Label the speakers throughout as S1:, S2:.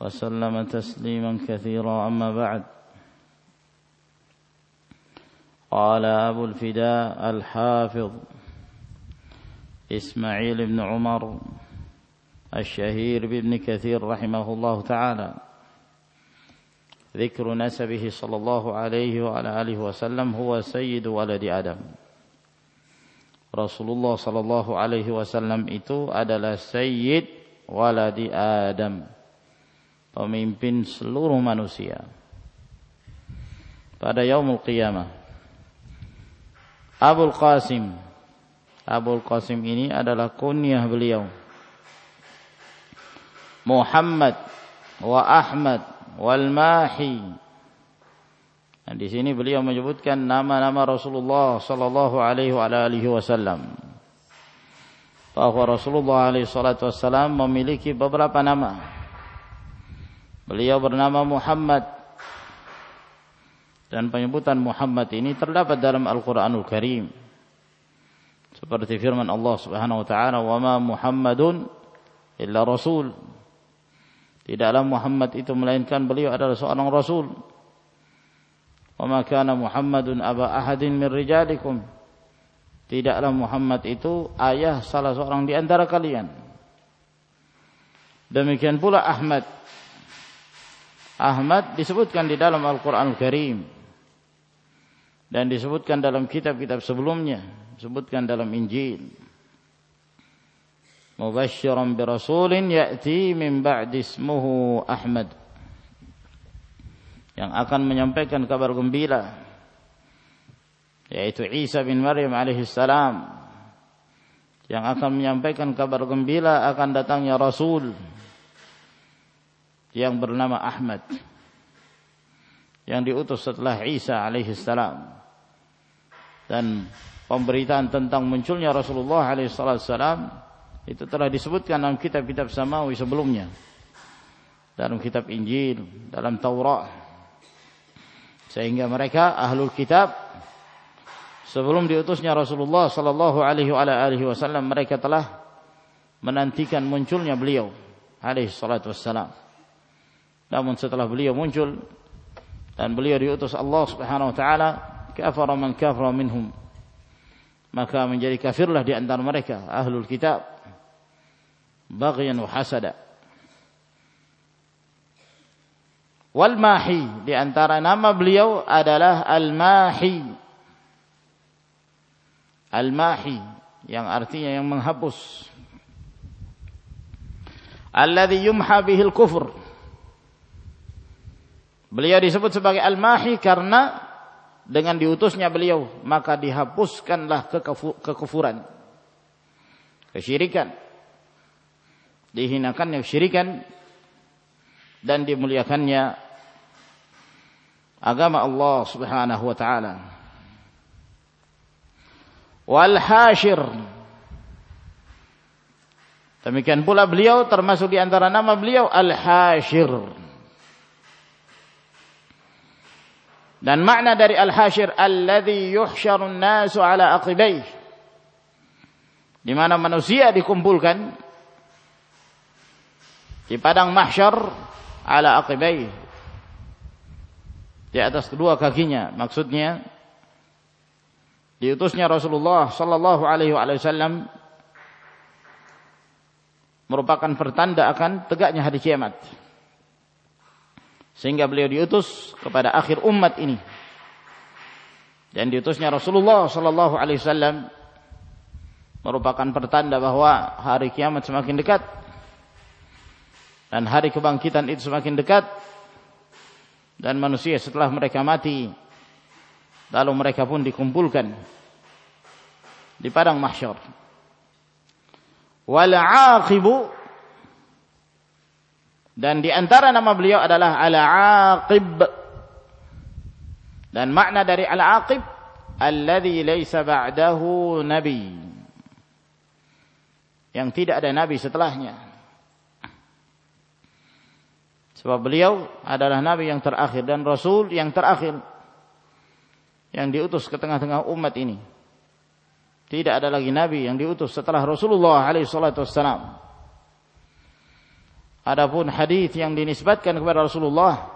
S1: وسلم تسليما كثيرا أما بعد. قال أبو الفداء الحافظ إسماعيل بن عمر الشهير بابن كثير رحمه الله تعالى. ذكر نسبه صلى الله عليه وعلى آله وسلم هو سيد ولد آدم. Rasulullah sallallahu alaihi wasallam itu adalah sayyid waladi Adam. Pemimpin seluruh manusia. Pada yaumul qiyamah. Abul Qasim. Abul Qasim ini adalah kunyah beliau. Muhammad wa Ahmad wal Mahi. Nah, di sini beliau menyebutkan nama-nama Rasulullah sallallahu alaihi wasallam. Bahwa Rasulullah alaihi wasallam memiliki beberapa nama. Beliau bernama Muhammad dan penyebutan Muhammad ini terdapat dalam Al-Qur'anul Karim. Seperti firman Allah Subhanahu wa taala, "Wa ma Muhammadun illa rasul." Tidaklah Muhammad itu melainkan beliau adalah seorang rasul. Wa ma kana Muhammadun aba ahadin min rijalikum. Tidaklah Muhammad itu ayah salah seorang di antara kalian. Demikian pula Ahmad. Ahmad disebutkan di dalam Al-Qur'an Al Karim dan disebutkan dalam kitab-kitab sebelumnya, disebutkan dalam Injil. Mubasysyiran bi rasulin ya'ti min ba'di ismuhu Ahmad. Yang akan menyampaikan kabar gembira. Yaitu Isa bin Maryam alaihi salam. Yang akan menyampaikan kabar gembira akan datangnya rasul yang bernama Ahmad yang diutus setelah Isa alaihi salam dan pemberitaan tentang munculnya Rasulullah alaihi salam itu telah disebutkan dalam kitab-kitab samawi sebelumnya. Dalam kitab Injil, dalam Taurat. Sehingga mereka ahlul kitab sebelum diutusnya Rasulullah sallallahu alaihi wasallam mereka telah menantikan munculnya beliau alaihi salatu wassalam. Namun setelah beliau muncul dan beliau diutus Allah Subhanahu wa taala, kafara man kafara minhum. Maka menjadi kafirlah di antara mereka ahlul kitab baghyan wa hasada. Wal Mahi di antara nama beliau adalah Al Mahi. Al Mahi yang artinya yang menghapus. Alladhi yumha bihil kufur. Beliau disebut sebagai Al Mahi karena dengan diutusnya beliau maka dihapuskanlah kekufuran. Kesyirikan dihinakannya syirikan dan dimuliakannya agama Allah Subhanahu wa taala. Wal hashir Demikian pula beliau termasuk di antara nama beliau Al-Hashir. Dan makna dari Al-Hashir alladhi yuhsyarun nasu ala aqibaih. Di mana manusia dikumpulkan di padang mahsyar ala aqibai di atas kedua kakinya maksudnya diutusnya Rasulullah sallallahu alaihi wasallam merupakan pertanda akan tegaknya hari kiamat sehingga beliau diutus kepada akhir umat ini. Dan diutusnya Rasulullah sallallahu alaihi wasallam merupakan pertanda bahwa hari kiamat semakin dekat. Dan hari kebangkitan itu semakin dekat. Dan manusia setelah mereka mati lalu mereka pun dikumpulkan di padang mahsyar. Wal aqibu Dan di antara nama beliau adalah Al-Aqib. Dan makna dari Al-Aqib alladhi laysa ba'dahu nabi. Yang tidak ada nabi setelahnya. Sebab beliau adalah nabi yang terakhir dan rasul yang terakhir yang diutus ke tengah-tengah umat ini. Tidak ada lagi nabi yang diutus setelah Rasulullah alaihi salatu. Adapun hadis yang dinisbatkan kepada Rasulullah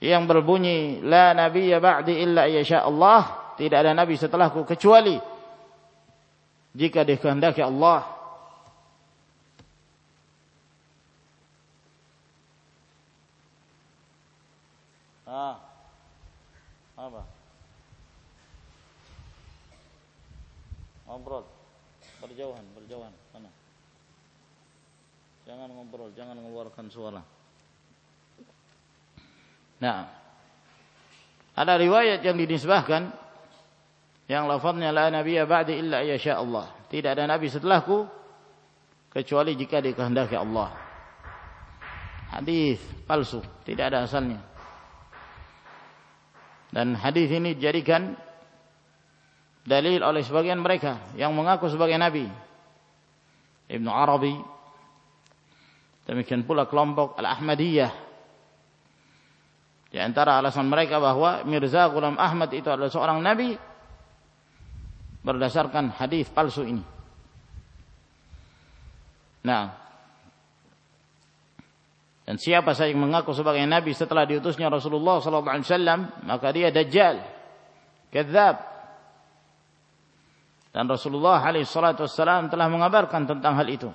S1: yang berbunyi la nabiyya ba'di illa yasha Allah, tidak ada nabi setelahku kecuali jika dikehendaki Allah. Ah. Apa? Ngobrol. Berjauhan, berjauhan. Jangan ngobrol, jangan mengeluarkan suara. Nah, ada riwayat yang dinisbahkan yang lafaznya la nabiyya ba'di illa yasha Allah. Tidak ada nabi setelahku kecuali jika dikehendaki Allah. Hadis palsu, tidak ada asalnya. Dan hadis ini dijadikan dalil oleh sebagian mereka yang mengaku sebagai nabi. Ibnu Arabi Demikian pula kelompok Al-Ahmadiyah. Di antara alasan mereka bahwa Mirza Ghulam Ahmad itu adalah seorang nabi berdasarkan hadis palsu ini. Nah, dan siapa saja yang mengaku sebagai nabi setelah diutusnya Rasulullah wasallam, maka dia dajjal, kadzab. Dan Rasulullah alaihi wasallam telah mengabarkan tentang hal itu.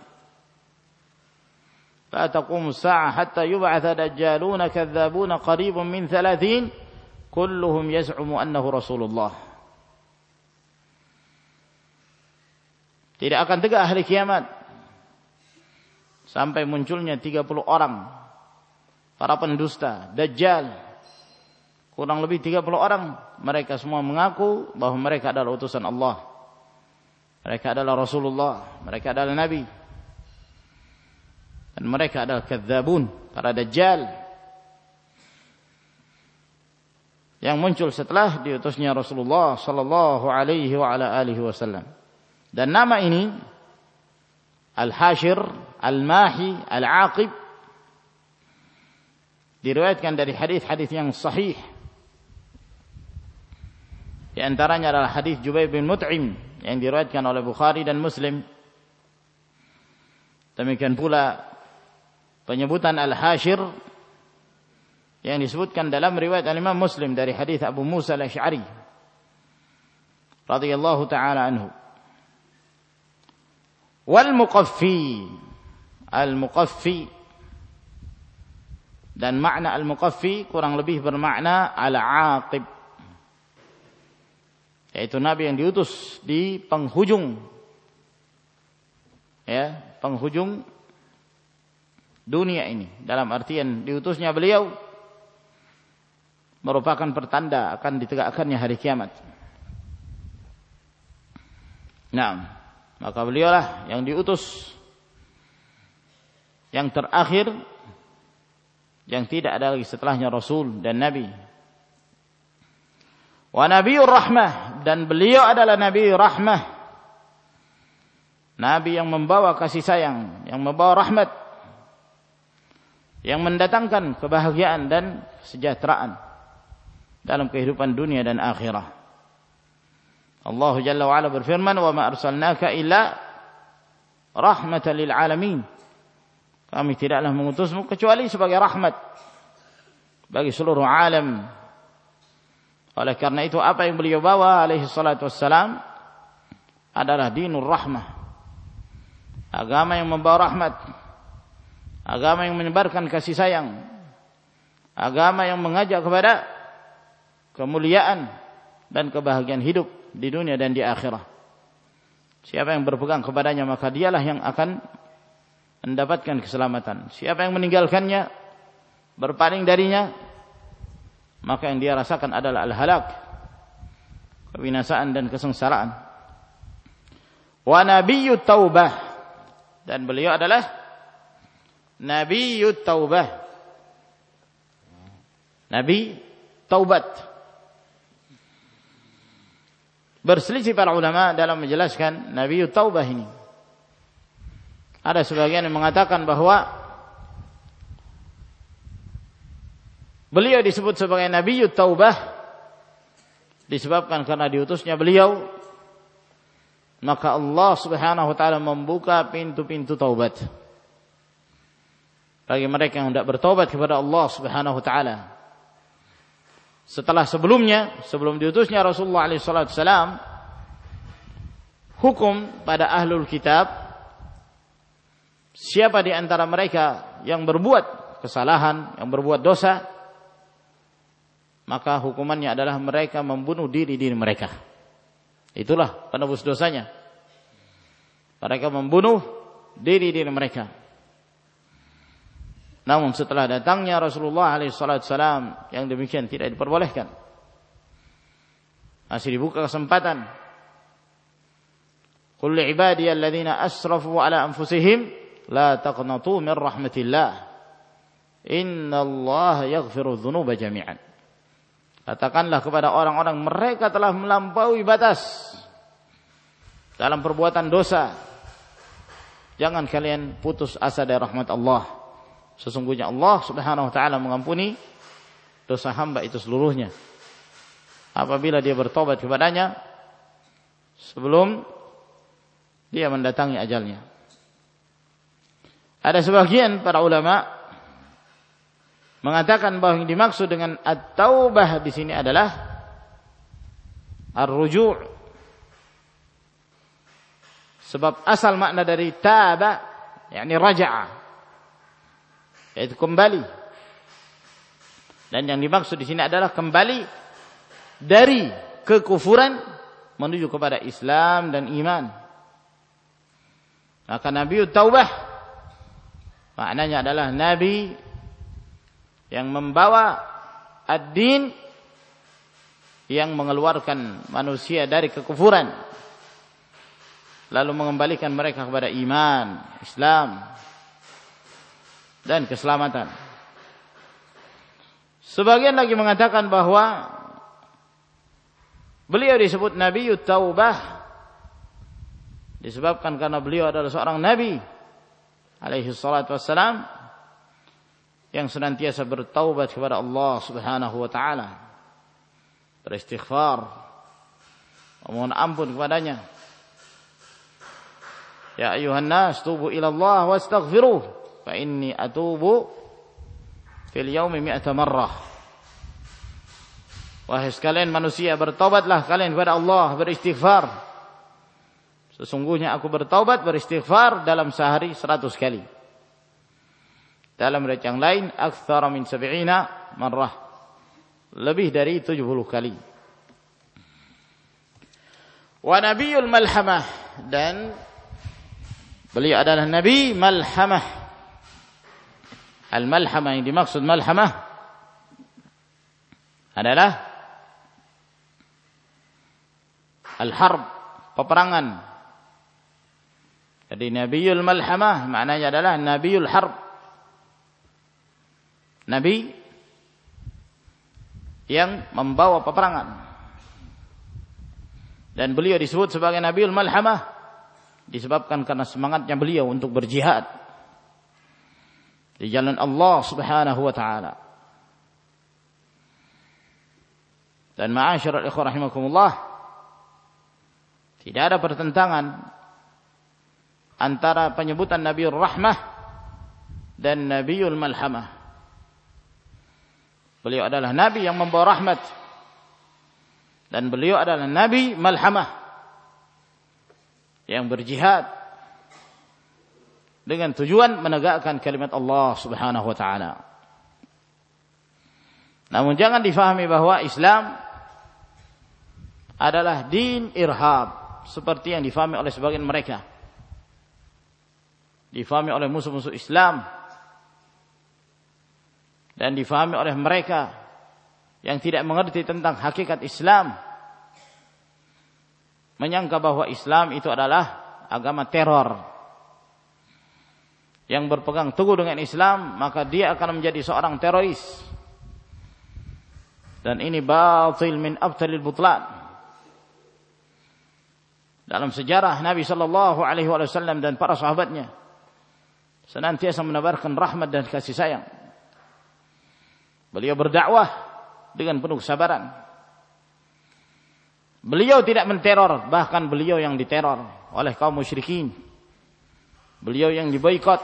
S1: لا تقوم الساعة حتى يبعث دجالون كذابون قريب من ثلاثين كلهم يزعم أنه رسول الله Tidak akan tegak hari kiamat sampai munculnya 30 orang para pendusta, dajjal. Kurang lebih 30 orang mereka semua mengaku bahwa mereka adalah utusan Allah. Mereka adalah Rasulullah, mereka adalah nabi. dan mereka adalah kadzabun para dajjal. Yang muncul setelah diutusnya Rasulullah sallallahu alaihi wa ala alihi wasallam. Dan nama ini Al-Hashir Al-Mahi Al-Aqib diriwayatkan dari hadis-hadis yang sahih. Di antaranya adalah hadis Jubair bin Mut'im yang diriwayatkan oleh Bukhari dan Muslim. Demikian pula penyebutan al-hashir yang disebutkan dalam riwayat al-Imam Muslim dari hadis Abu Musa al-Asy'ari radhiyallahu taala anhu. Wal muqaffi al-muqaffi dan makna al-muqaffi kurang lebih bermakna al-aqib yaitu nabi yang diutus di penghujung ya penghujung dunia ini dalam artian diutusnya beliau merupakan pertanda akan ditegakkannya hari kiamat. Nah, maka beliaulah yang diutus yang terakhir yang tidak ada lagi setelahnya Rasul dan Nabi. Wa Nabiur Rahmah dan beliau adalah Nabi Rahmah. Nabi yang membawa kasih sayang, yang membawa rahmat yang mendatangkan kebahagiaan dan kesejahteraan dalam kehidupan dunia dan akhirah. Allah Jalla wa Ala berfirman, "Wa ma arsalnaka illa rahmatan lil alamin." Kami tidaklah mengutusmu kecuali sebagai rahmat bagi seluruh alam. Oleh karena itu apa yang beliau bawa alaihi salatu wassalam adalah dinur rahmah. Agama yang membawa rahmat agama yang menyebarkan kasih sayang, agama yang mengajak kepada kemuliaan dan kebahagiaan hidup di dunia dan di akhirat. Siapa yang berpegang kepadanya maka dialah yang akan mendapatkan keselamatan. Siapa yang meninggalkannya, berpaling darinya, maka yang dia rasakan adalah al-halak, kebinasaan dan kesengsaraan. Wa nabiyyut taubah dan beliau adalah Nabi taubah. Nabi taubat. Berselisih para ulama dalam menjelaskan Nabi taubah ini. Ada sebagian yang mengatakan bahwa beliau disebut sebagai Nabi taubah disebabkan karena diutusnya beliau maka Allah Subhanahu wa taala membuka pintu-pintu taubat bagi mereka yang hendak bertobat kepada Allah Subhanahu wa taala. Setelah sebelumnya, sebelum diutusnya Rasulullah alaihi salam hukum pada ahlul kitab siapa di antara mereka yang berbuat kesalahan, yang berbuat dosa, maka hukumannya adalah mereka membunuh diri diri mereka. Itulah penebus dosanya. Mereka membunuh diri-diri mereka. Namun setelah datangnya Rasulullah SAW yang demikian tidak diperbolehkan. Masih dibuka kesempatan. Qul ibadiy alladhina asrafu ala anfusihim la taqnatu min rahmatillah. Inna Allah yaghfiru dhunuba jami'an. Katakanlah kepada orang-orang mereka telah melampaui batas dalam perbuatan dosa. Jangan kalian putus asa dari rahmat Allah. Sesungguhnya Allah Subhanahu wa taala mengampuni dosa hamba itu seluruhnya. Apabila dia bertobat kepadanya sebelum dia mendatangi ajalnya. Ada sebagian para ulama mengatakan bahwa yang dimaksud dengan at-taubah di sini adalah ar-ruju' sebab asal makna dari taba yakni raja'a yaitu kembali. Dan yang dimaksud di sini adalah kembali dari kekufuran menuju kepada Islam dan iman. Maka Nabi Taubah maknanya adalah Nabi yang membawa ad-din yang mengeluarkan manusia dari kekufuran. Lalu mengembalikan mereka kepada iman, Islam dan keselamatan. Sebagian lagi mengatakan bahwa beliau disebut Nabi Taubah disebabkan karena beliau adalah seorang nabi alaihi salatu wassalam yang senantiasa bertaubat kepada Allah Subhanahu wa taala. Beristighfar, memohon ampun kepadanya. Ya ayuhan nas tubu ila Allah wastaghfiruh fa inni atubu fil yaumi mi'ata marrah. Wahai sekalian manusia bertobatlah kalian kepada Allah beristighfar. Sesungguhnya aku bertaubat beristighfar dalam sehari seratus kali. Dalam riwayat yang lain aktsara min sab'ina marrah. Lebih dari 70 kali. Wa nabiyul malhamah dan beliau adalah nabi malhamah. Al-malhamah yang dimaksud malhamah adalah al-harb, peperangan. Jadi Nabiul Malhamah maknanya adalah Nabiul Harb. Nabi yang membawa peperangan. Dan beliau disebut sebagai Nabiul Malhamah disebabkan karena semangatnya beliau untuk berjihad di jalan Allah Subhanahu wa taala. Dan ma'asyiral ikhwah rahimakumullah tidak ada pertentangan antara penyebutan Nabiul Rahmah dan Nabiul Malhamah. Beliau adalah nabi yang membawa rahmat. Dan beliau adalah nabi malhamah yang berjihad dengan tujuan menegakkan kalimat Allah Subhanahu wa taala. Namun jangan difahami bahwa Islam adalah din irhab seperti yang difahami oleh sebagian mereka. Difahami oleh musuh-musuh Islam dan difahami oleh mereka yang tidak mengerti tentang hakikat Islam menyangka bahwa Islam itu adalah agama teror yang berpegang teguh dengan Islam, maka dia akan menjadi seorang teroris. Dan ini batil min abtalil butlan. Dalam sejarah Nabi sallallahu alaihi wasallam dan para sahabatnya senantiasa menebarkan rahmat dan kasih sayang. Beliau berdakwah dengan penuh kesabaran. Beliau tidak menteror, bahkan beliau yang diteror oleh kaum musyrikin. Beliau yang diboikot.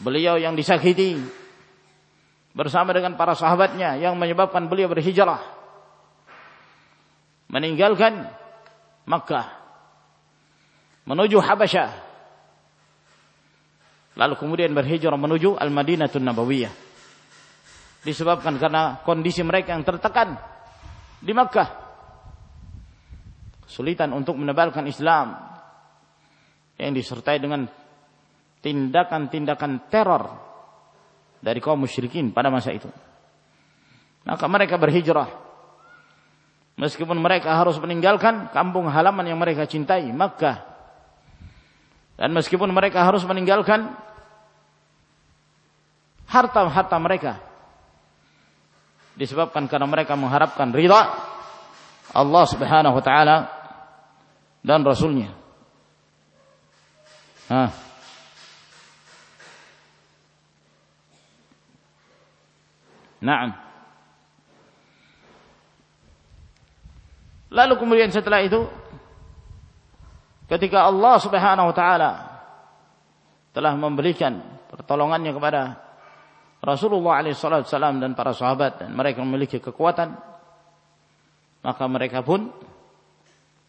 S1: Beliau yang disakiti. Bersama dengan para sahabatnya yang menyebabkan beliau berhijrah. Meninggalkan Makkah. Menuju Habasyah. Lalu kemudian berhijrah menuju Al-Madinatul Nabawiyah. Disebabkan karena kondisi mereka yang tertekan di Makkah. Kesulitan untuk menebalkan Islam yang disertai dengan tindakan-tindakan teror dari kaum musyrikin pada masa itu. Maka mereka berhijrah. Meskipun mereka harus meninggalkan kampung halaman yang mereka cintai Makkah. Dan meskipun mereka harus meninggalkan harta-harta mereka disebabkan karena mereka mengharapkan ridha Allah Subhanahu wa taala dan rasulnya. Hah. Naam. Lalu kemudian setelah itu ketika Allah Subhanahu wa taala telah memberikan pertolongannya kepada Rasulullah alaihi dan para sahabat dan mereka memiliki kekuatan maka mereka pun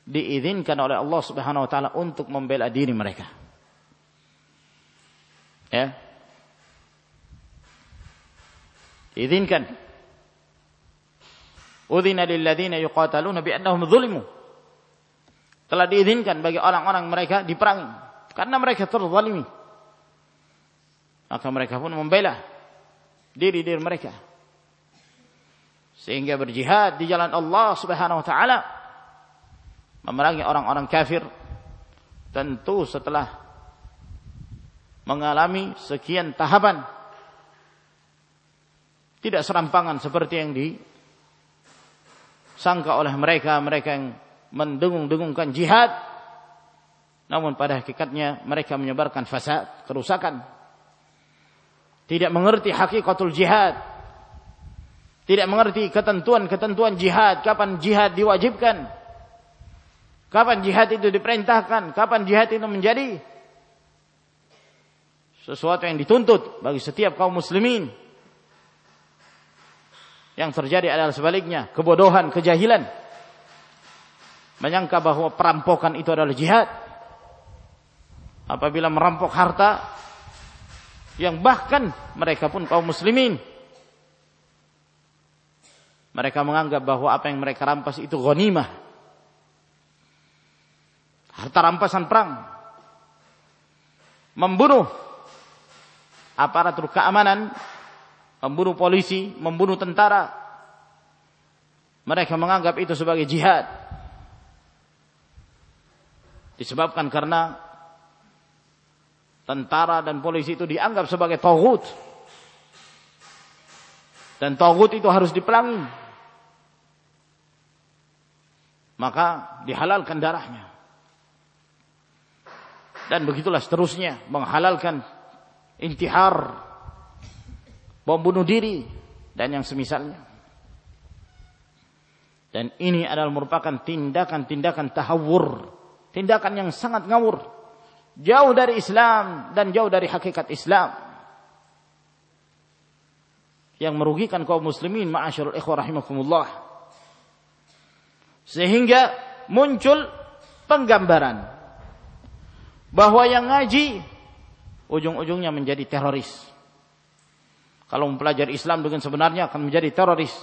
S1: diizinkan oleh Allah Subhanahu wa taala untuk membela diri mereka. Ya. Diizinkan. Udzina lil ladzina yuqataluna bi annahum zulimu. Telah diizinkan bagi orang-orang mereka diperangi. Karena mereka terzalimi. Maka mereka pun membela diri-diri mereka. Sehingga berjihad di jalan Allah Subhanahu wa taala. Memerangi orang-orang kafir. Tentu setelah mengalami sekian tahapan tidak serampangan seperti yang disangka oleh mereka mereka yang mendengung-dengungkan jihad namun pada hakikatnya mereka menyebarkan fasad, kerusakan. Tidak mengerti hakikatul jihad. Tidak mengerti ketentuan-ketentuan jihad, kapan jihad diwajibkan. Kapan jihad itu diperintahkan, kapan jihad itu menjadi sesuatu yang dituntut bagi setiap kaum muslimin. Yang terjadi adalah sebaliknya, kebodohan, kejahilan menyangka bahwa perampokan itu adalah jihad. Apabila merampok harta yang bahkan mereka pun kaum muslimin mereka menganggap bahwa apa yang mereka rampas itu ghanimah. Harta rampasan perang. Membunuh aparatur keamanan, membunuh polisi, membunuh tentara. Mereka menganggap itu sebagai jihad. Disebabkan karena tentara dan polisi itu dianggap sebagai togut dan togut itu harus dipelangi. Maka dihalalkan darahnya. Dan begitulah seterusnya menghalalkan intihar. Bom bunuh diri. Dan yang semisalnya. Dan ini adalah merupakan tindakan-tindakan tahawur. Tindakan yang sangat ngawur. Jauh dari Islam dan jauh dari hakikat Islam. Yang merugikan kaum muslimin ma'asyarul ikhwah rahimakumullah sehingga muncul penggambaran. Bahwa yang ngaji ujung-ujungnya menjadi teroris kalau mempelajari Islam dengan sebenarnya akan menjadi teroris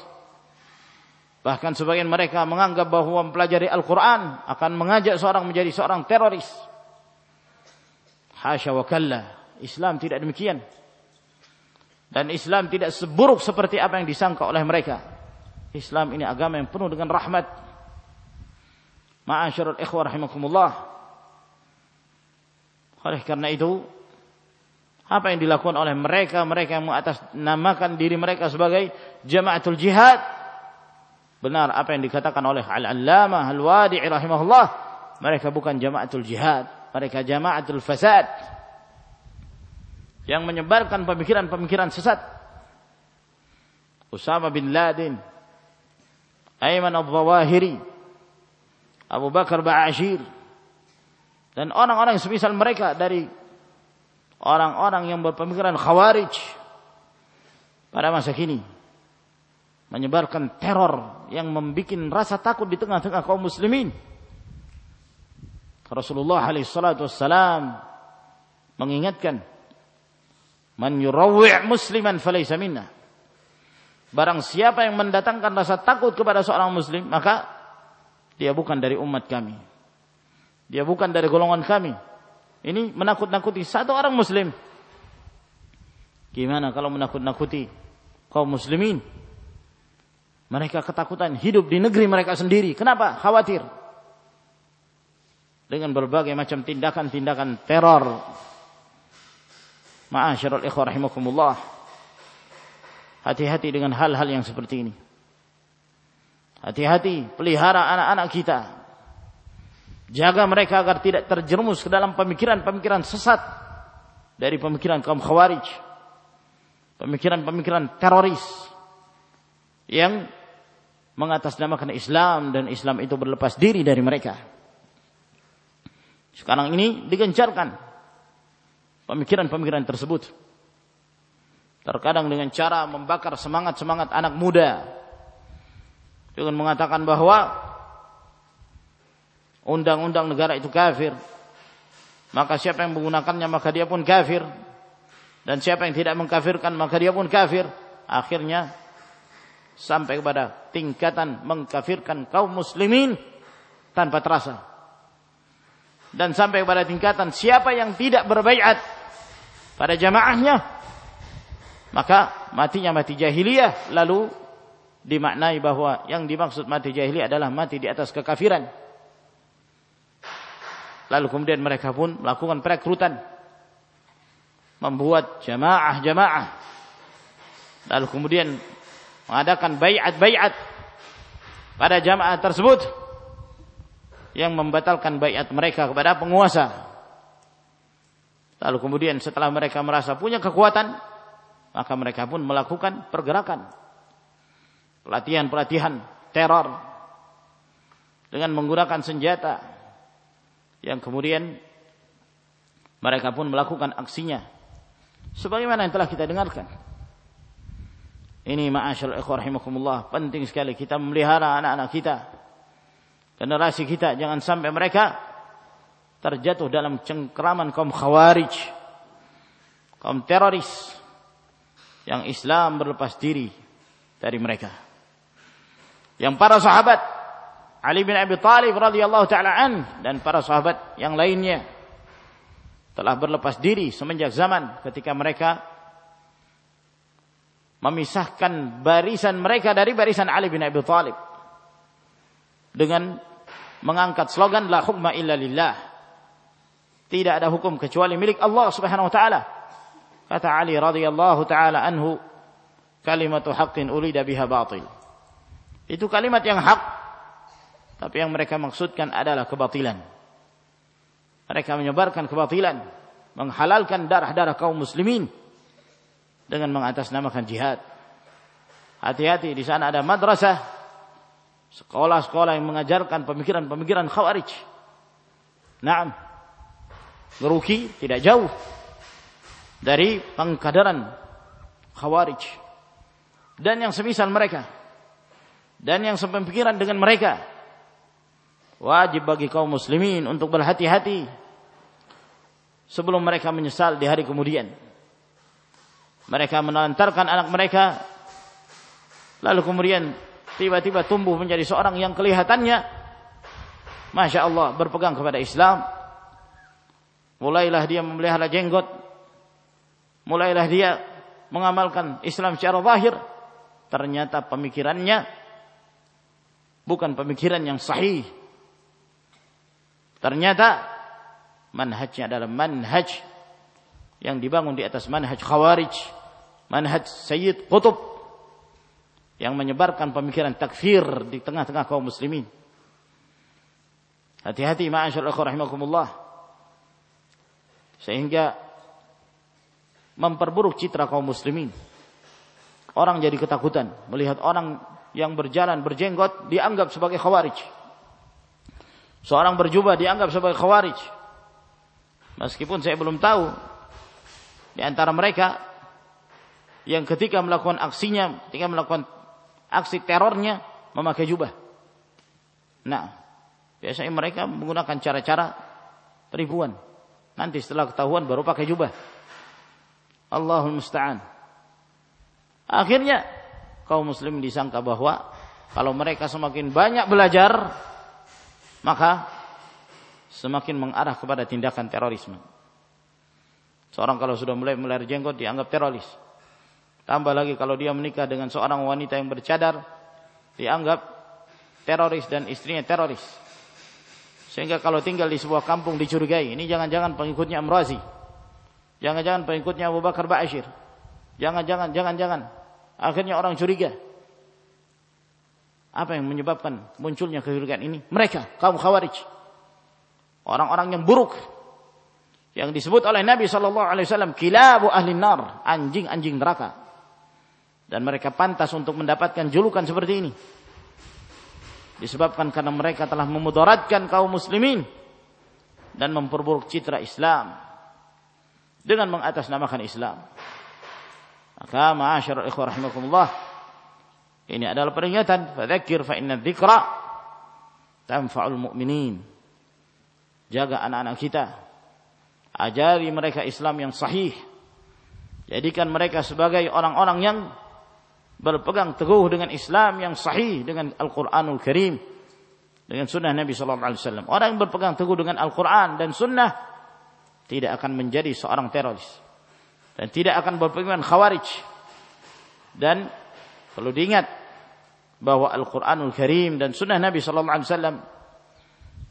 S1: Bahkan sebagian mereka menganggap bahwa mempelajari Al-Quran akan mengajak seorang menjadi seorang teroris. Hasya wa kalla. Islam tidak demikian. Dan Islam tidak seburuk seperti apa yang disangka oleh mereka. Islam ini agama yang penuh dengan rahmat. Ma'asyarul ikhwah rahimakumullah. Oleh karena itu, Apa yang dilakukan oleh mereka, mereka yang mengatasnamakan diri mereka sebagai jamaatul jihad. Benar apa yang dikatakan oleh Al-Allamah Al-Wadi'i rahimahullah, mereka bukan jamaatul jihad, mereka jamaatul fasad. Yang menyebarkan pemikiran-pemikiran sesat. Usama bin Laden, Ayman al-Zawahiri, Abu Bakar Ba'ashir, dan orang-orang semisal mereka dari orang-orang yang berpemikiran khawarij pada masa kini menyebarkan teror yang membuat rasa takut di tengah-tengah kaum muslimin. Rasulullah alaihi mengingatkan man yurawwi' musliman falaysa minna. Barang siapa yang mendatangkan rasa takut kepada seorang muslim, maka dia bukan dari umat kami. Dia bukan dari golongan kami. Ini menakut-nakuti satu orang muslim. Gimana kalau menakut-nakuti kaum muslimin? Mereka ketakutan hidup di negeri mereka sendiri. Kenapa? Khawatir. Dengan berbagai macam tindakan-tindakan teror. Ma'asyarul ikhwah rahimakumullah. Hati-hati dengan hal-hal yang seperti ini. Hati-hati pelihara anak-anak kita Jaga mereka agar tidak terjerumus ke dalam pemikiran-pemikiran sesat dari pemikiran kaum khawarij. Pemikiran-pemikiran teroris yang mengatasnamakan Islam dan Islam itu berlepas diri dari mereka. Sekarang ini digencarkan pemikiran-pemikiran tersebut. Terkadang dengan cara membakar semangat-semangat anak muda dengan mengatakan bahwa undang-undang negara itu kafir. Maka siapa yang menggunakannya maka dia pun kafir. Dan siapa yang tidak mengkafirkan maka dia pun kafir. Akhirnya sampai kepada tingkatan mengkafirkan kaum muslimin tanpa terasa. Dan sampai kepada tingkatan siapa yang tidak berbaiat pada jamaahnya maka matinya mati jahiliyah. Lalu dimaknai bahwa yang dimaksud mati jahiliyah adalah mati di atas kekafiran Lalu kemudian mereka pun melakukan perekrutan. Membuat jamaah-jamaah. Lalu kemudian mengadakan bayat-bayat pada jamaah tersebut yang membatalkan bayat mereka kepada penguasa. Lalu kemudian setelah mereka merasa punya kekuatan, maka mereka pun melakukan pergerakan. Pelatihan-pelatihan teror dengan menggunakan senjata yang kemudian mereka pun melakukan aksinya. Sebagaimana yang telah kita dengarkan. Ini ma'asyarul ikhwah rahimakumullah penting sekali kita memelihara anak-anak kita. Generasi kita jangan sampai mereka terjatuh dalam cengkraman kaum khawarij kaum teroris yang Islam berlepas diri dari mereka. Yang para sahabat Ali bin Abi Thalib radhiyallahu taala an dan para sahabat yang lainnya telah berlepas diri semenjak zaman ketika mereka memisahkan barisan mereka dari barisan Ali bin Abi Thalib dengan mengangkat slogan la hukma illa lillah. Tidak ada hukum kecuali milik Allah Subhanahu wa taala. Kata Ali radhiyallahu taala anhu kalimatu haqqin ulida biha batil. Itu kalimat yang hak tapi yang mereka maksudkan adalah kebatilan. Mereka menyebarkan kebatilan, menghalalkan darah-darah kaum muslimin dengan mengatasnamakan jihad. Hati-hati di sana ada madrasah, sekolah-sekolah yang mengajarkan pemikiran-pemikiran khawarij. Naam. Meruki tidak jauh dari pengkadaran khawarij dan yang semisal mereka dan yang sepemikiran dengan mereka wajib bagi kaum muslimin untuk berhati-hati sebelum mereka menyesal di hari kemudian. Mereka menelantarkan anak mereka lalu kemudian tiba-tiba tumbuh menjadi seorang yang kelihatannya Masya Allah berpegang kepada Islam. Mulailah dia memelihara jenggot. Mulailah dia mengamalkan Islam secara zahir. Ternyata pemikirannya bukan pemikiran yang sahih Ternyata manhajnya adalah manhaj yang dibangun di atas manhaj khawarij, manhaj Sayyid Qutb yang menyebarkan pemikiran takfir di tengah-tengah kaum muslimin. Hati-hati ma'asyar rahimakumullah. Sehingga memperburuk citra kaum muslimin. Orang jadi ketakutan melihat orang yang berjalan berjenggot dianggap sebagai khawarij. Seorang berjubah dianggap sebagai khawarij. Meskipun saya belum tahu di antara mereka yang ketika melakukan aksinya, ketika melakukan aksi terornya memakai jubah. Nah, biasanya mereka menggunakan cara-cara penipuan. Nanti setelah ketahuan baru pakai jubah. Allahul musta'an. Akhirnya kaum muslim disangka bahwa kalau mereka semakin banyak belajar maka semakin mengarah kepada tindakan terorisme. Seorang kalau sudah mulai melihara jenggot dianggap teroris. Tambah lagi kalau dia menikah dengan seorang wanita yang bercadar dianggap teroris dan istrinya teroris. Sehingga kalau tinggal di sebuah kampung dicurigai, ini jangan-jangan pengikutnya Amrazi. Jangan-jangan pengikutnya Abu Bakar Ba'asyir. Jangan-jangan, jangan-jangan. Akhirnya orang curiga. Apa yang menyebabkan munculnya kecurigaan ini? Mereka, kaum khawarij. Orang-orang yang buruk yang disebut oleh Nabi sallallahu alaihi wasallam kilabu ahli nar, anjing-anjing neraka. Dan mereka pantas untuk mendapatkan julukan seperti ini. Disebabkan karena mereka telah memudaratkan kaum muslimin dan memperburuk citra Islam dengan mengatasnamakan Islam. Maka ma'asyar ini adalah peringatan fadzakir fa inna dzikra tanfa'ul mu'minin. Jaga anak-anak kita Ajari mereka Islam yang sahih. Jadikan mereka sebagai orang-orang yang berpegang teguh dengan Islam yang sahih dengan Al-Qur'anul Karim dengan sunnah Nabi sallallahu alaihi wasallam. Orang yang berpegang teguh dengan Al-Qur'an dan sunnah tidak akan menjadi seorang teroris dan tidak akan berpegang khawarij. Dan perlu diingat bahwa Al-Qur'anul Karim dan sunnah Nabi sallallahu alaihi wasallam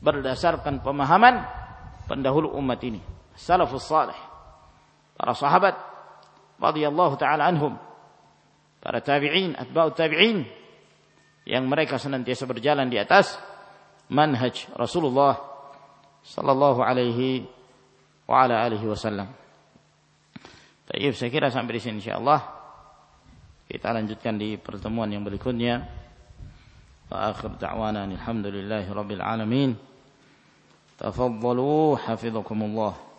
S1: berdasarkan pemahaman pendahulu umat ini salafus salih para sahabat radhiyallahu taala anhum para tabi'in atba'ut tabi'in yang mereka senantiasa berjalan di atas manhaj Rasulullah sallallahu alaihi wa ala alihi wasallam. Baik, saya kira sampai di sini insyaallah kita lanjutkan di pertemuan yang berikutnya. Akhir da'wana alhamdulillahi rabbil alamin. Hafizakumullah.